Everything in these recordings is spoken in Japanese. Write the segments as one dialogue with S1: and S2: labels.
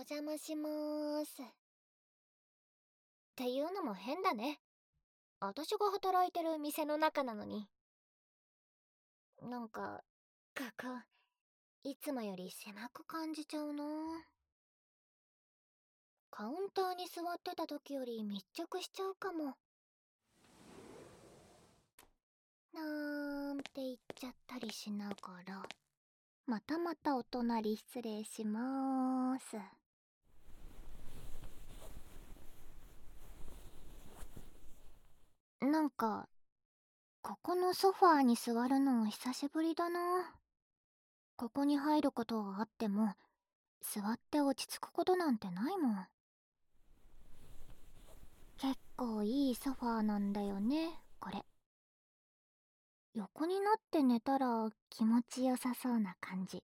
S1: 邪魔しまーす。っていうのも変だね。私が働いてる店の中なのに。なんか、ここ、いつもより狭く感じちゃうなカウンターに座ってた時より密着しちゃうかも。なんて言っちゃったりしながら。またまたお隣失礼しまーす。なんか、ここのソファーに座るの久しぶりだな。ここに入ることがあっても、座って落ち着くことなんてないもん。結構いいソファーなんだよね、これ。横になって寝たら気持ちよさそうな感じ。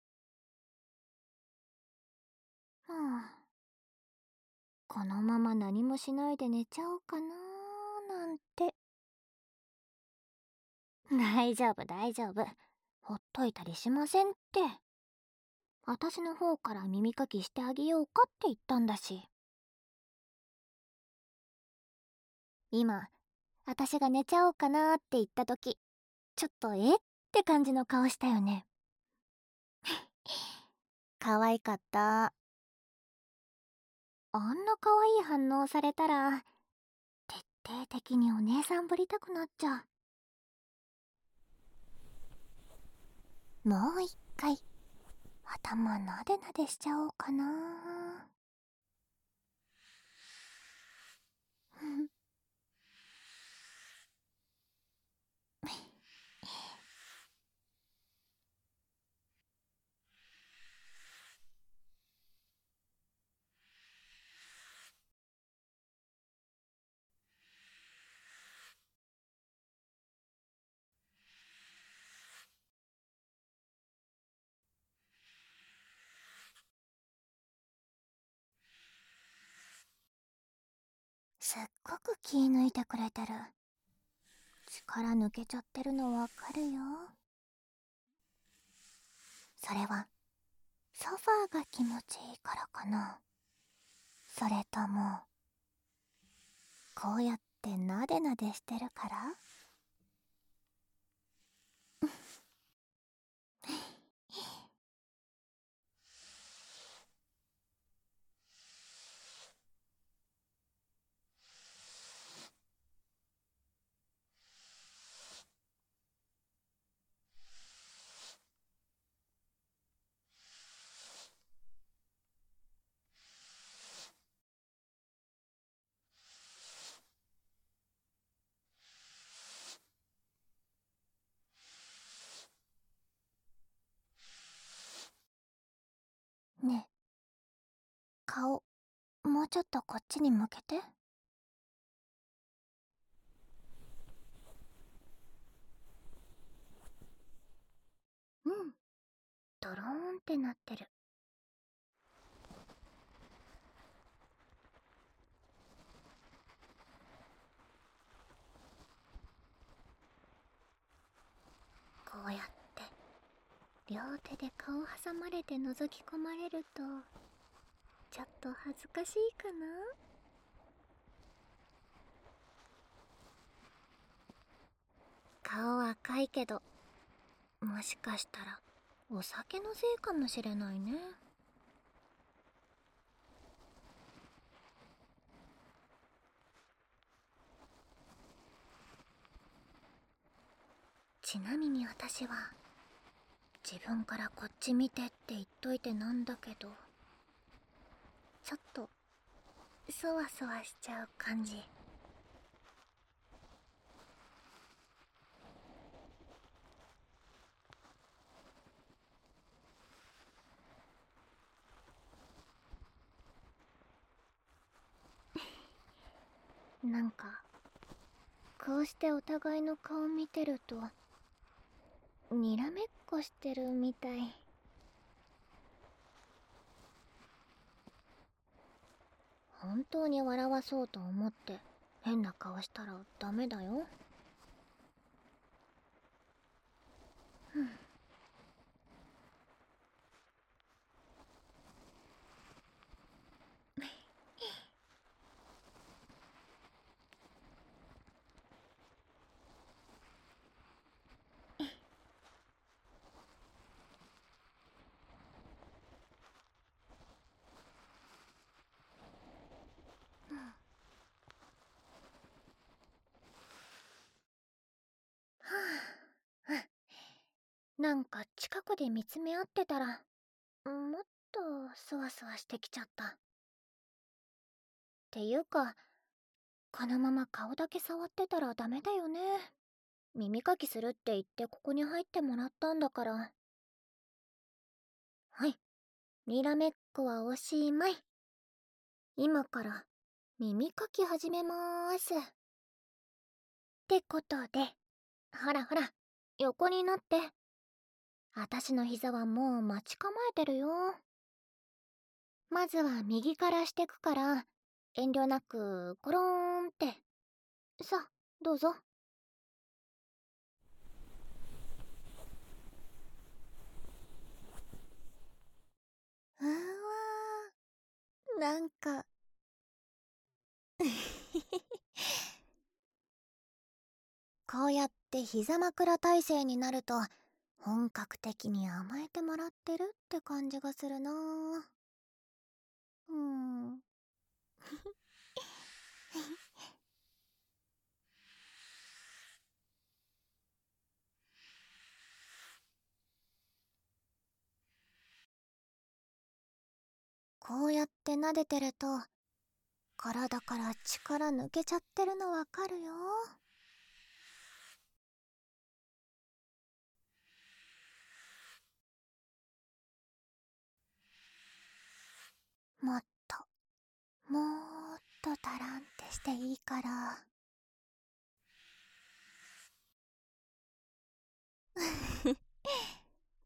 S1: はあ。このまま何もしないで寝ちゃおうかなーなんて。大丈夫大丈夫。ほっといたりしませんって。私の方から耳かきしてあげようかって言ったんだし。今、私が寝ちゃおうかなって言った時、ちょっとえって感じの顔したよね。可愛かった。あんな可愛い反応されたら、徹底的にお姉さんぶりたくなっちゃう。もう一回、頭なでなでしちゃおうかな。すっごく気抜いてくれてる。力抜けちゃってるのわかるよ。それは、ソファーが気持ちいいからかな。それとも、こうやってなでなでしてるからねえ顔もうちょっとこっちに向けて。うん。ドローンってなってる。こうやって両手で顔挟まれて覗き込まれると。ちょっと恥ずかしいかな？顔赤いけどもしかしたらお酒のせいかもしれないね。ちなみに私は自分からこっち見てって言っといてなんだけど。ちょっとそわそわしちゃう感じ。なんかこうしてお互いの顔見てるとにらめっこしてるみたい。本当に笑わそうと思って変な顔したらダメだよ。うんなんか近くで見つめ合ってたらもっとそわそわしてきちゃった。っていうかこのまま顔だけ触ってたらダメだよね。耳かきするって言ってここに入ってもらったんだから。はい。にらめっこはおしまい。今から耳かき始めまーす。ってことでほらほら横になって。あたしの膝はもう待ち構えてるよ。まずは右からしてくから遠慮なくコローンって。さあどうぞ。うわなんか。こうやって膝枕体勢になると本格的に甘えてもらってるって感じがするなうん。こうやって撫でてると体から力抜けちゃってるのわかるよ。もっともーっとたらんってしていいから。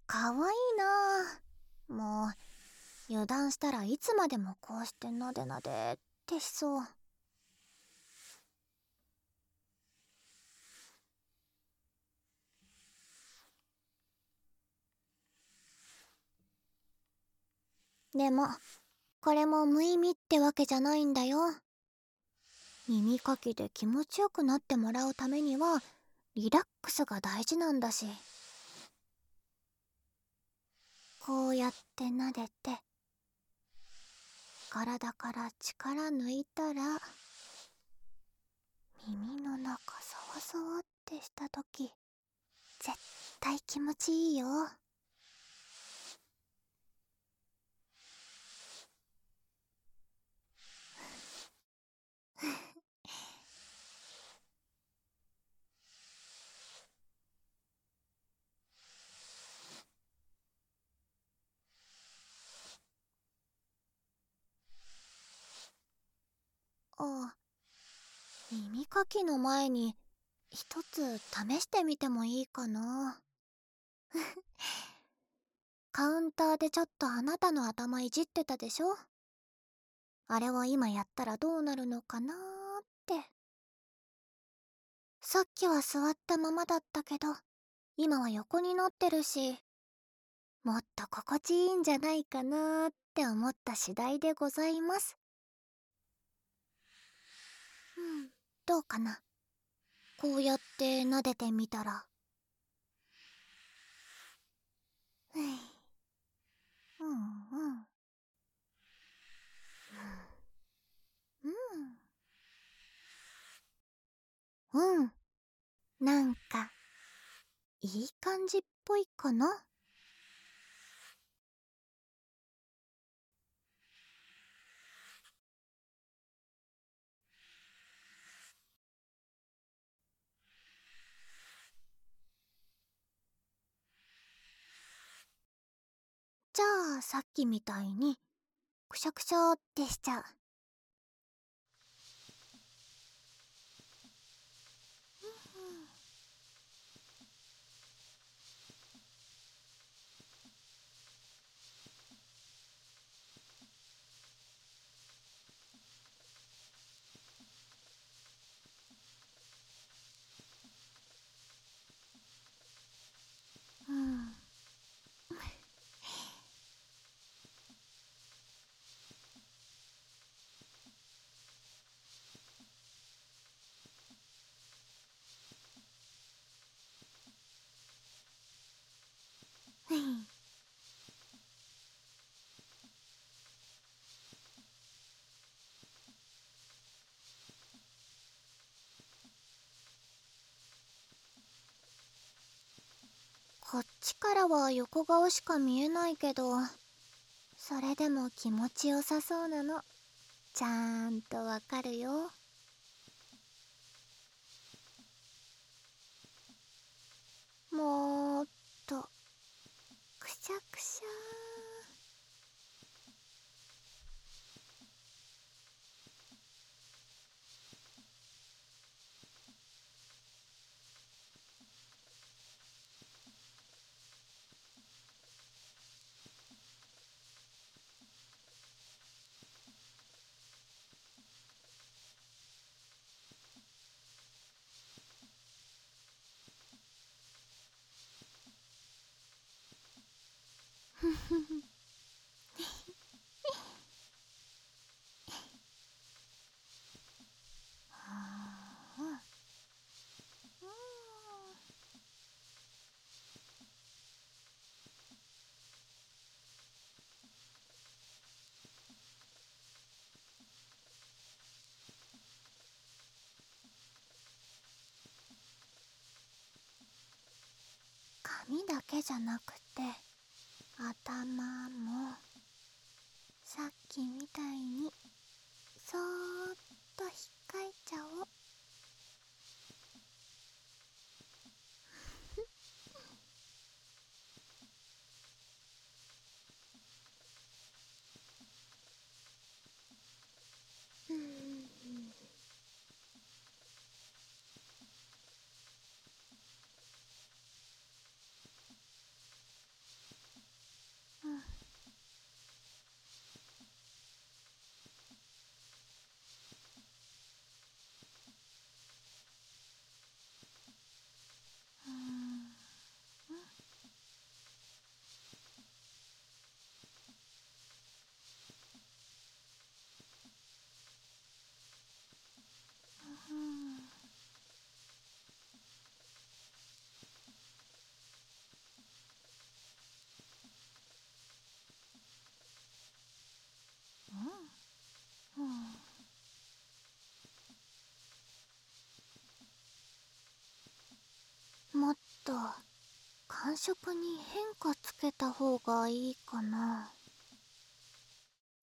S1: かわいいな。もう油断したらいつまでもこうしてなでなでってしそう。でもこれも無意味ってわけじゃないんだよ。耳かきで気持ちよくなってもらうためにはリラックスが大事なんだし。こうやって撫でて体から力抜いたら耳の中サワサワってした時絶対気持ちいいよ。あ耳かきの前に一つ試してみてもいいかな。カウンターでちょっとあなたの頭いじってたでしょ？あれを今やったらどうなるのかなーって。さっきは座ったままだったけど今は横になってるしもっと心地いいんじゃないかなーって思った次第でございます。うんどうかな。こうやって撫でてみたら。ふい。うんうん。うん。なんかいい感じっぽいかな？じゃあさっきみたいにくしゃくしゃってしちゃう。こっちからは横顔しか見えないけどそれでも気持ちよさそうなの。ちゃんとわかるよ。もっと。くしゃくしゃ 髪だけじゃなくて。頭もさっきみたいにそーっとひっかいちゃおうもっと感触に変化つけた方がいいかな。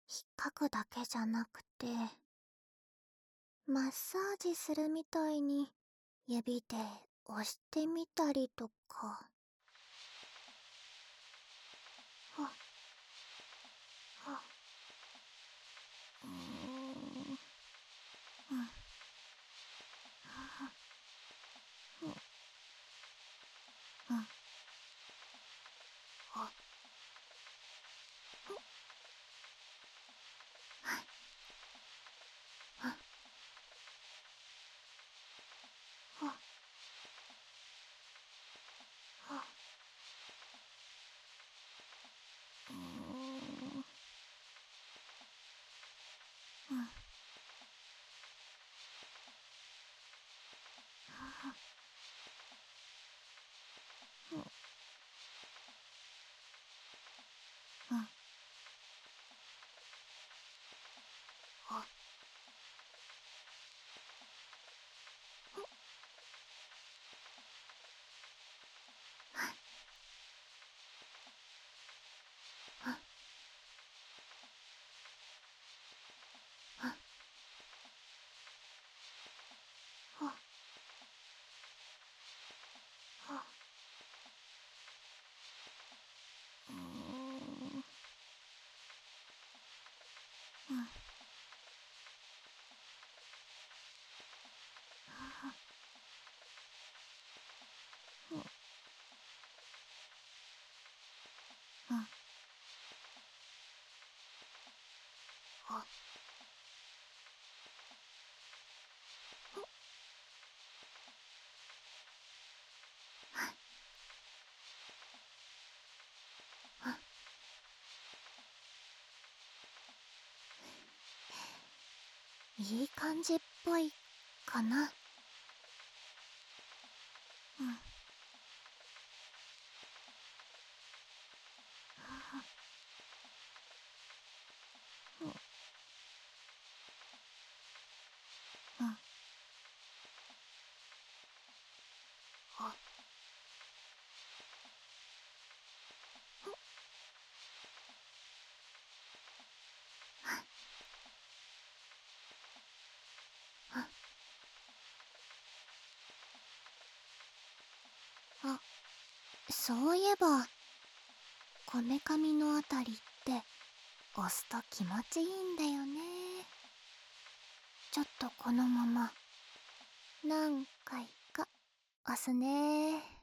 S1: 引っかくだけじゃなくてマッサージするみたいに指で押してみたりとか。うん。あいい感じっぽいかな。そういえばこめかみのあたりって押すと気持ちいいんだよね。ちょっとこのまま何回か押すね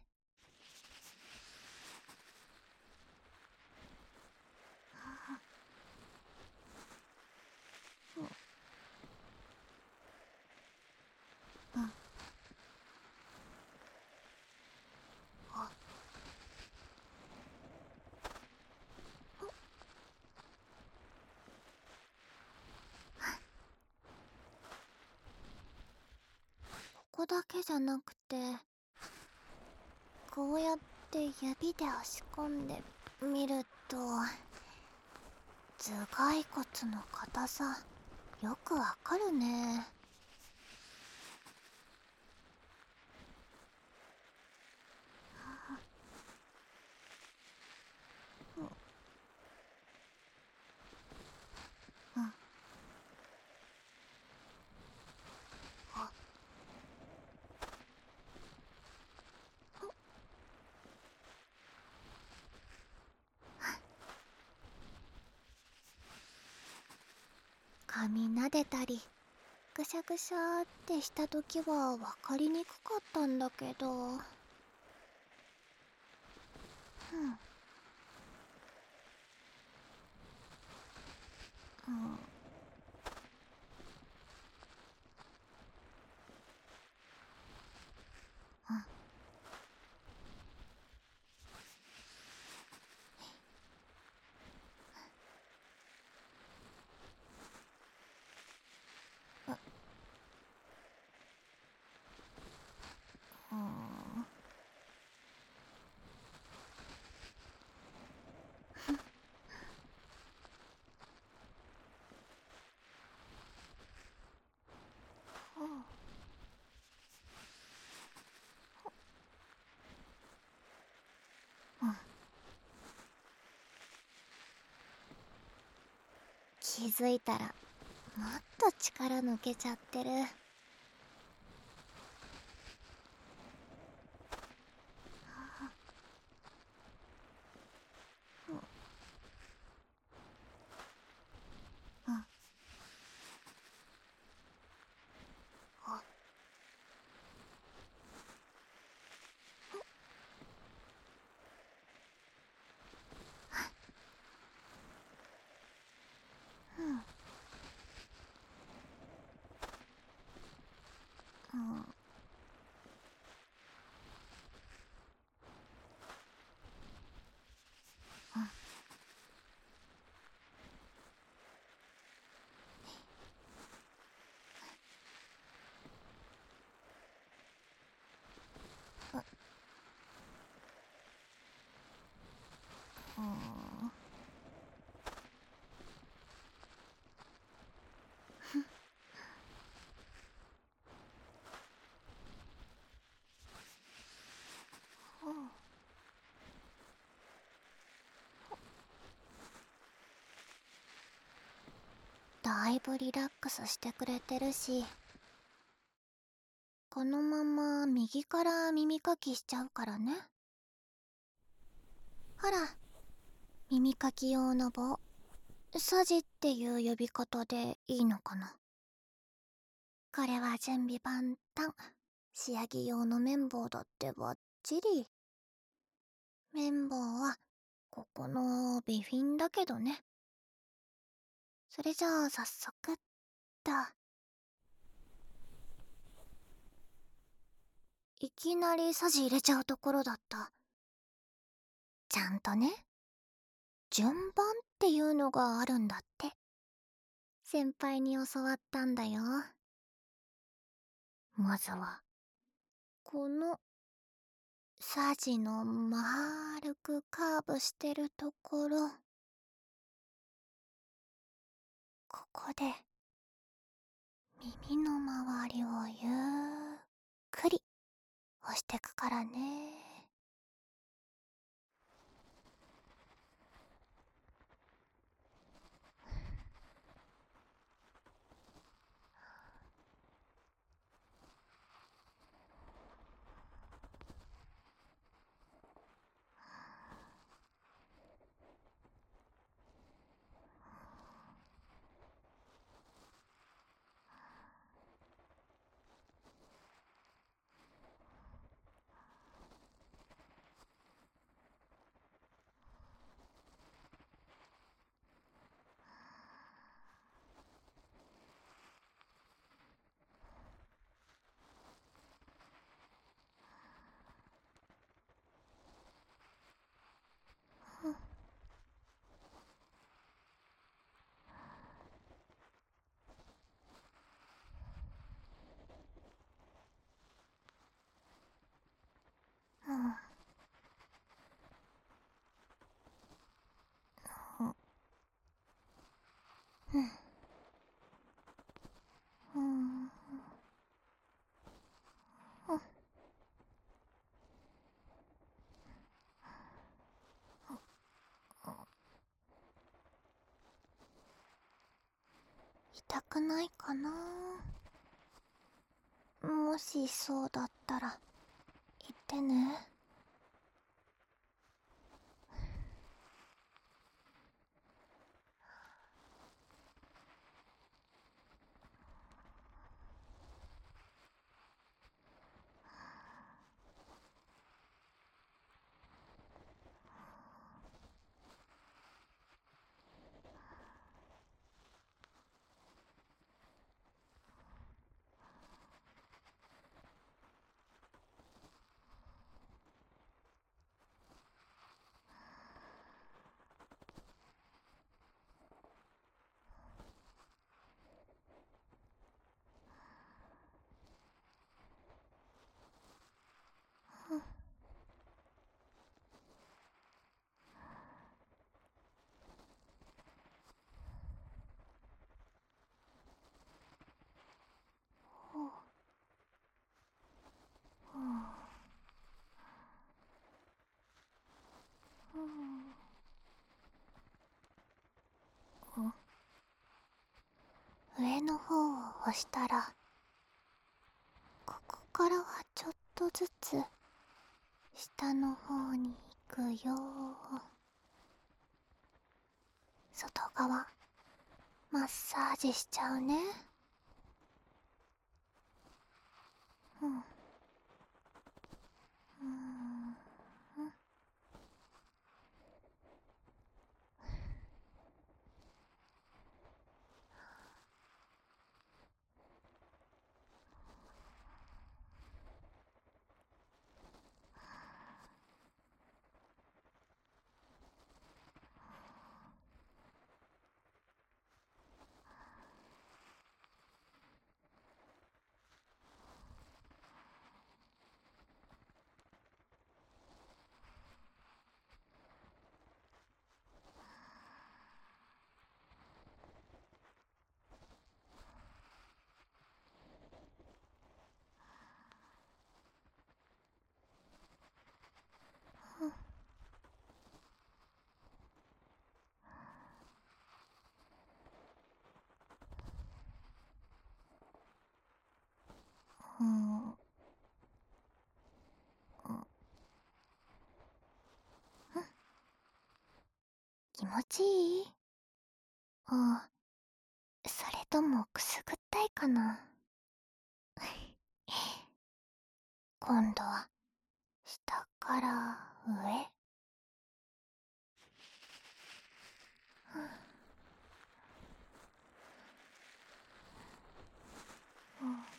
S1: ここだけじゃなくてこうやって指で押し込んでみると頭蓋骨の硬さよくわかるね。髪撫でたりぐしゃぐしゃってした時は分かりにくかったんだけど。うんうん。気づいたらもっと力抜けちゃってる。だいぶリラックスしてくれてるしこのまま右から耳かきしちゃうからね。ほら耳かき用の棒。サジっていう呼び方でいいのかな。これは準備万端。仕上げ用の綿棒だってばっちり綿棒はここの備品だけどね。それじゃあ早速っといきなりサジ入れちゃうところだった。ちゃんとね順番っていうのがあるんだって。先輩に教わったんだよ。まずはこのサジの丸くカーブしてるところ。ここで耳の周りをゆっくり押してくからね。たくないかな。もしそうだったら言ってね上の方を押したらここからはちょっとずつ下の方に行くよ。外側マッサージしちゃうね。うん。うん。気持ちいい？ああそれともくすぐったいかな？今度は下から上？うん。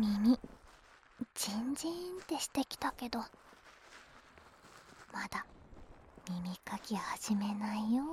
S1: 耳。ジンジンってしてきたけど。まだ耳かき始めないよ。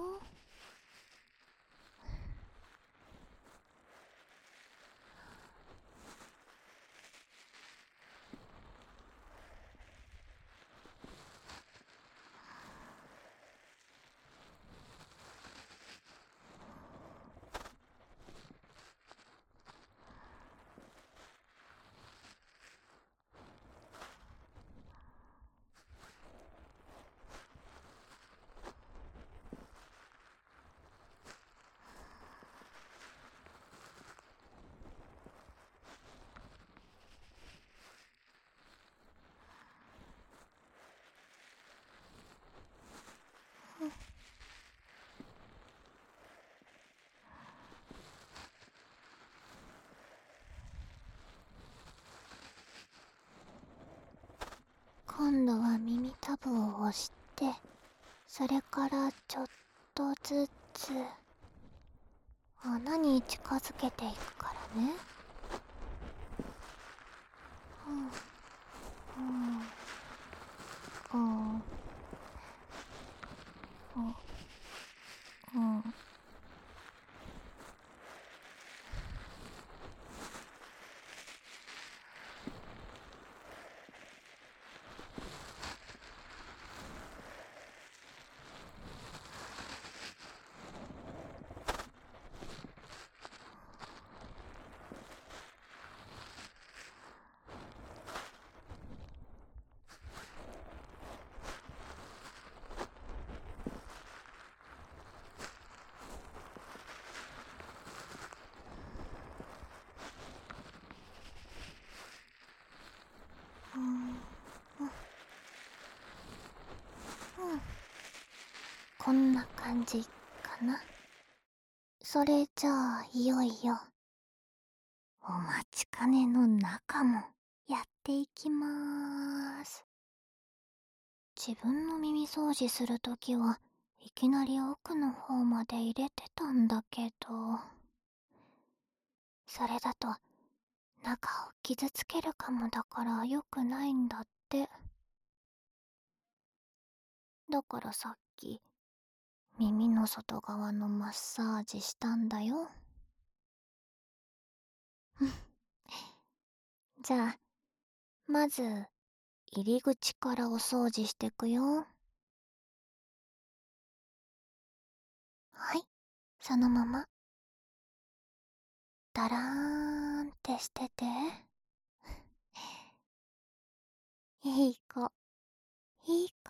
S1: 今度は耳たぶを押してそれからちょっとずつ穴に近づけていくからね。こんな感じかな？それじゃあいよいよお待ちかねの中もやっていきまーす。自分の耳掃除するときはいきなり奥の方まで入れてたんだけど。それだと中を傷つけるかもだから良くないんだって。だからさっき耳の外側のマッサージしたんだよ。じゃあまず入り口からお掃除してくよ。はい。そのまま。だらーんってしてて。いい子。いい子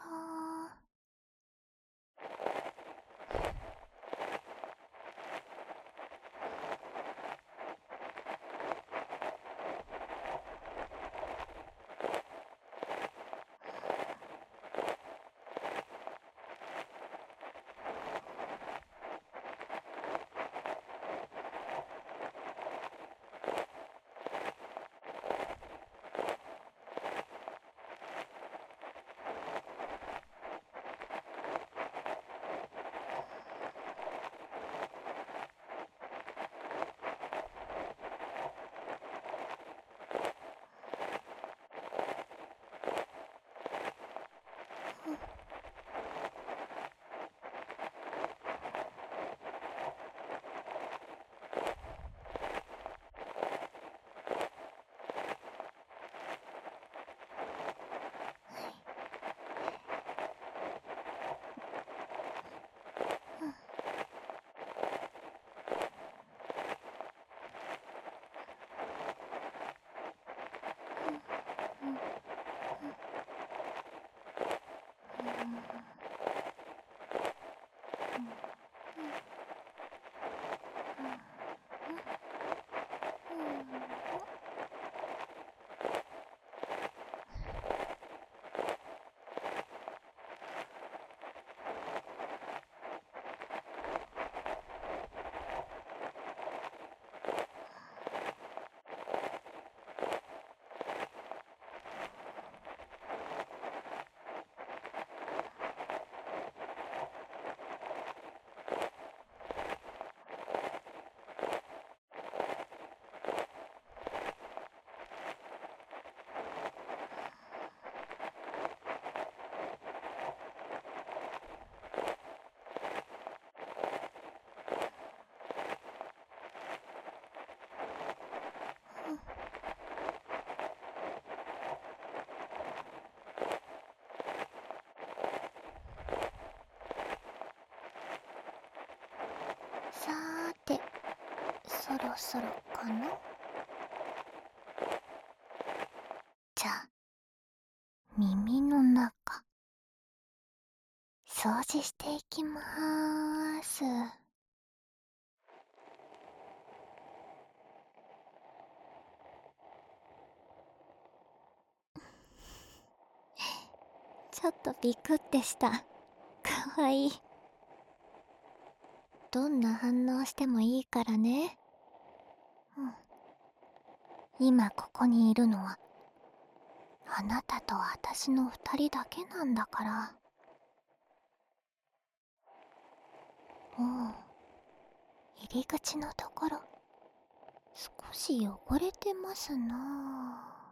S1: そろそろかな？じゃあ耳の中。掃除していきまーす。ちょっとビクってした。かわいい。どんな反応してもいいからね。今ここにいるのはあなたと私の二人だけなんだから。おう入り口のところ少し汚れてますなあ。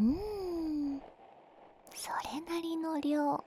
S1: うん。それなりの量。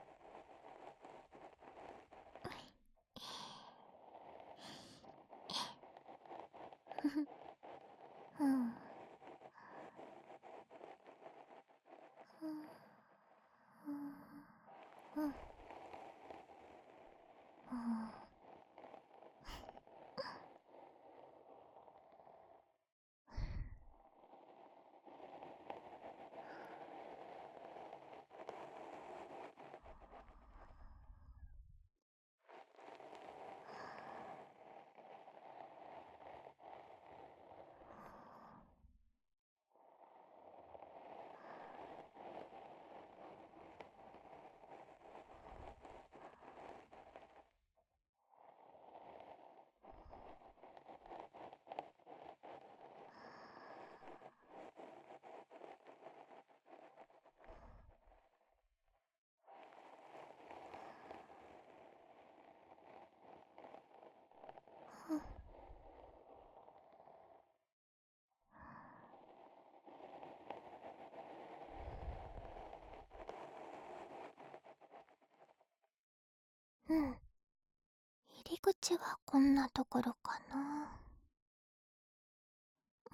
S1: 口はこんなところかな。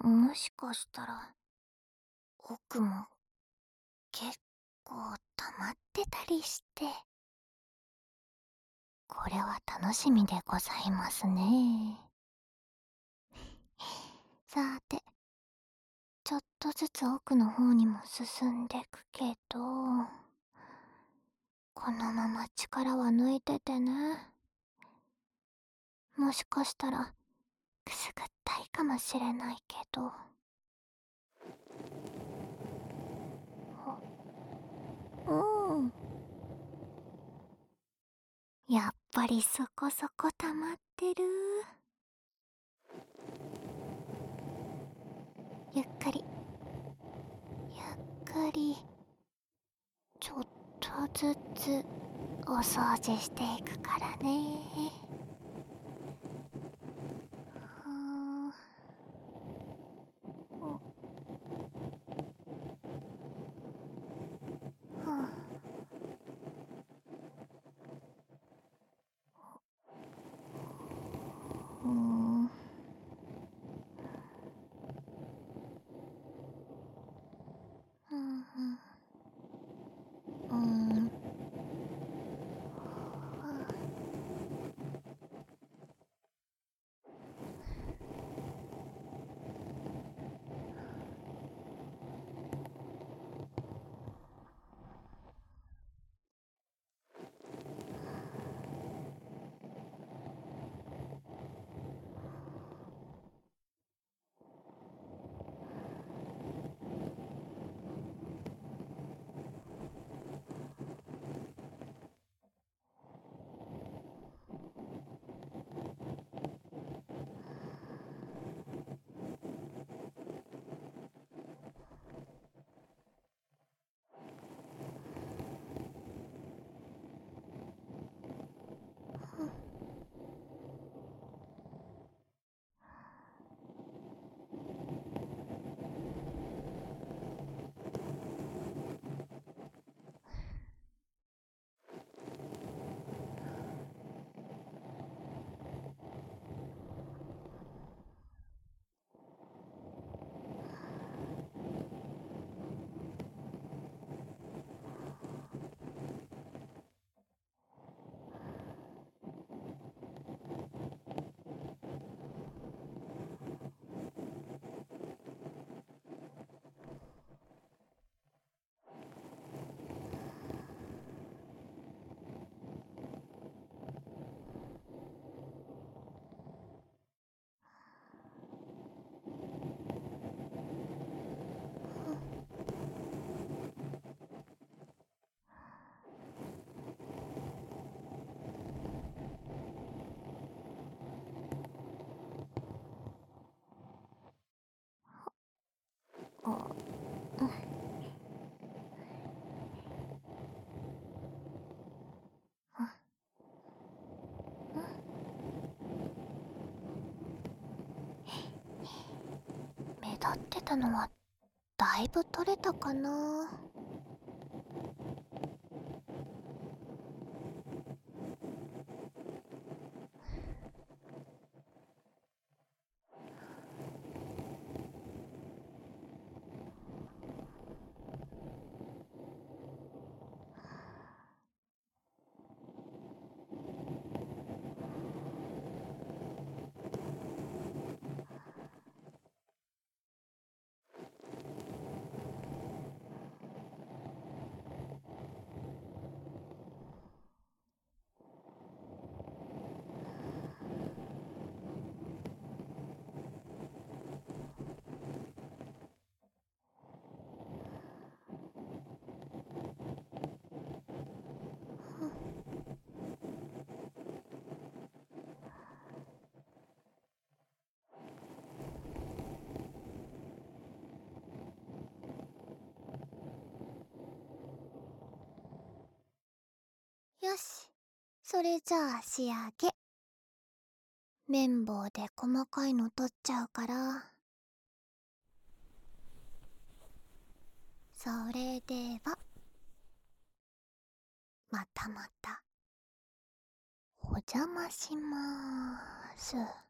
S1: もしかしたら奥も結構溜まってたりして。これは楽しみでございますね。さてちょっとずつ奥の方にも進んでくけどこのまま力は抜いててね。もしかしたらくすぐったいかもしれないけど。うん。やっぱりそこそこ溜まってる。ゆっくり。ゆっくり。ちょっとずつお掃除していくからね。ってたのはだいぶ取れたかな。よし。それじゃあ仕上げ。綿棒で細かいの取っちゃうから。それでは。またまた。お邪魔しまーす。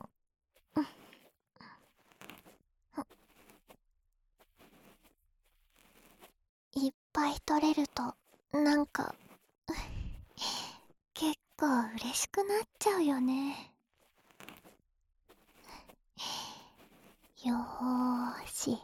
S1: いっぱい取れるとなんか結構嬉しくなっちゃうよねよーし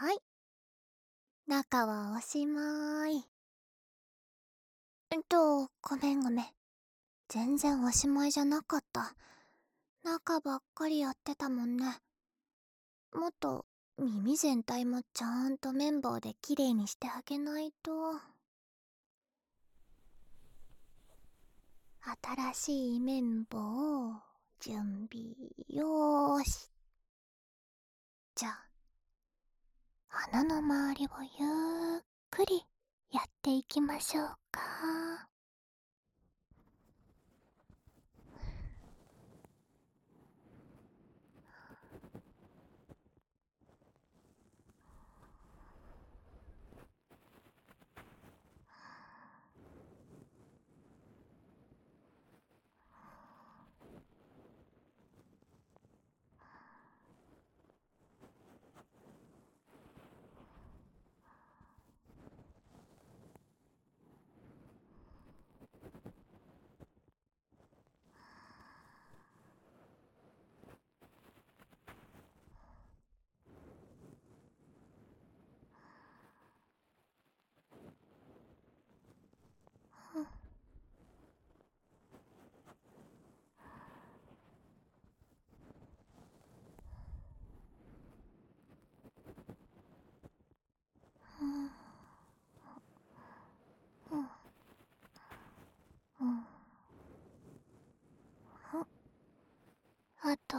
S1: はい中はおしまい。えっとごめんごめん。全然おしまいじゃなかった。中ばっかりやってたもんね。もっと耳全体もちゃんと綿棒できれいにしてあげないと。新しい綿棒を準備よーし。じゃあ。鼻の周りをゆっくりやっていきましょうか。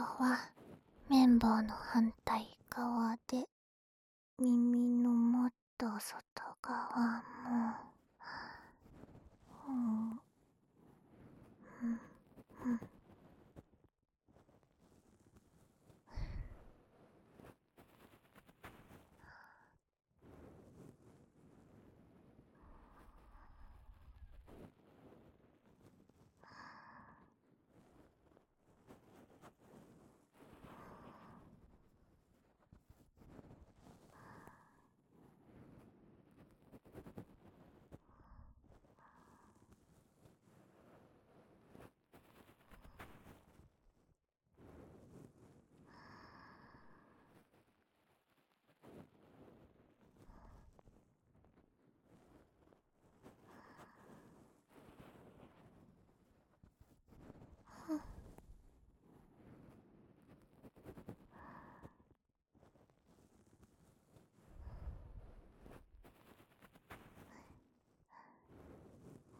S1: は綿棒の反対側で耳のもっと外側もうんうんう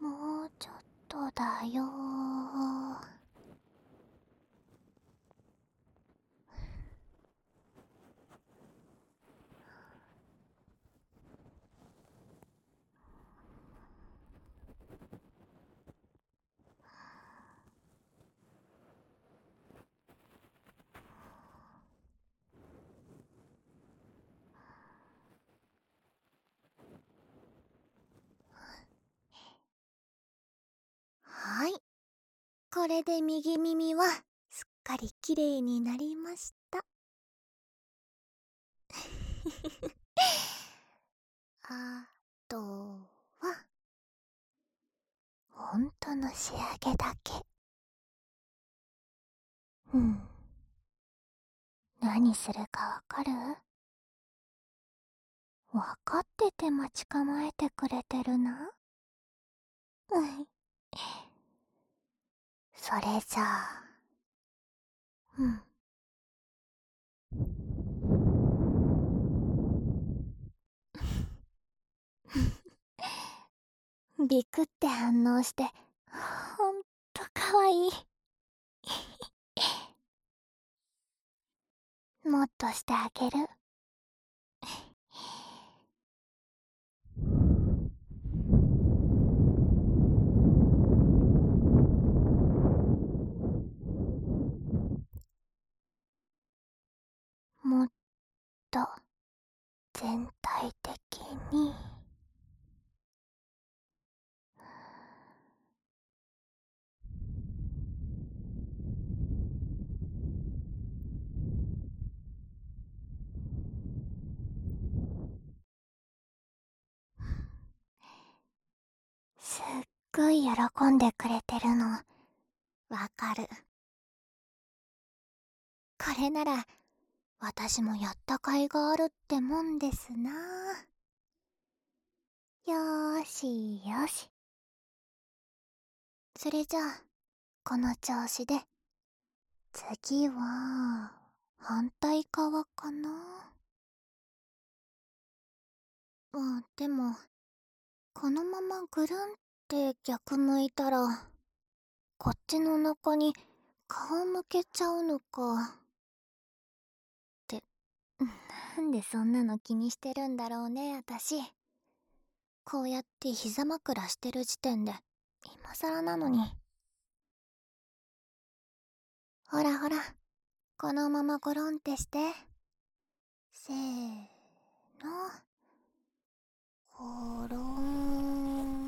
S1: んもうちょっとだよはい。これで右耳はすっかりきれいになりました。あとは、ほんとの仕上げだけ。うん。何するかわかる？わかってて待ち構えてくれてるな。うん。それじゃあ、うん。ビクって反応して、ほんとかわいい。もっとしてあげる。もっと全体的に。すっごい喜んでくれてるの。わかる。これなら私もやった甲斐があるってもんですな。よーしよし。それじゃあこの調子で次は反対側かな？あでもこのままぐるんって逆向いたらこっちの中に顔向けちゃうのか。なんでそんなの気にしてるんだろうね、あたし。こうやって膝枕してる時点で、今更なのに。ほらほら、このままゴロンってして。せーの。ゴロン。